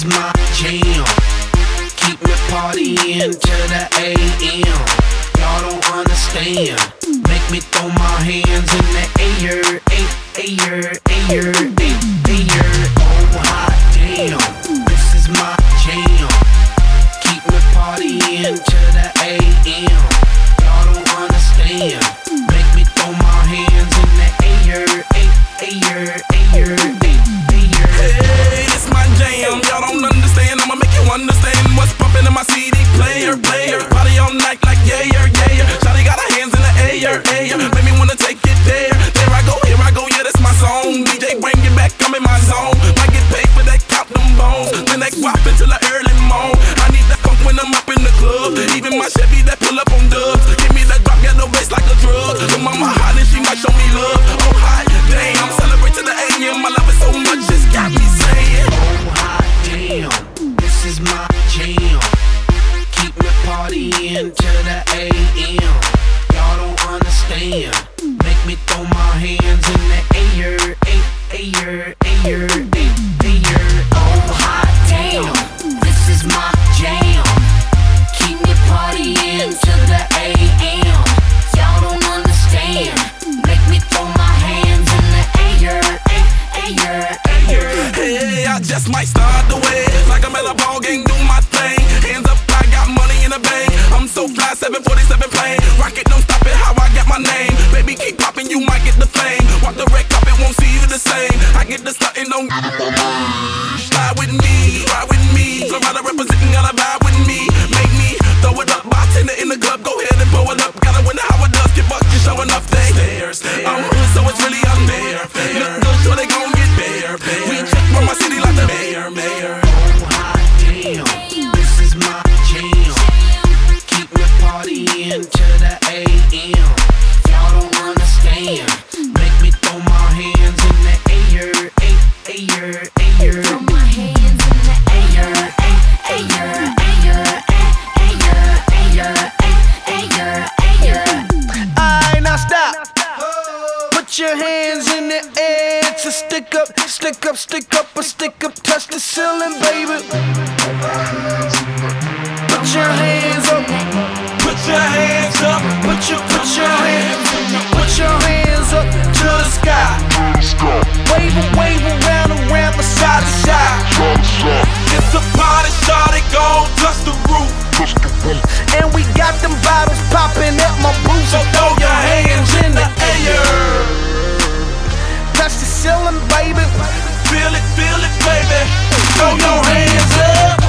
is my jam. Keep me partying till the AM. Y'all don't understand. Make me throw my hands in the air, air, air. Oh, hot damn, this is my jam. Keep me partying till the AM. Y'all don't understand. Make me throw my hands in the air, air, air, air. Hey, I just might. your hands in the air to stick up, stick up, stick up, or stick up, touch the ceiling, baby. Put your hands up, put your hands up, put your put your hands, put your hands up to the sky. Wave and wave around and around, side to side. It's a party, shot it, go touch the roof. And we got them bottles popping at my booth. So throw your hands in the air ceiling, baby. Feel it, feel it, baby. Throw your hands up.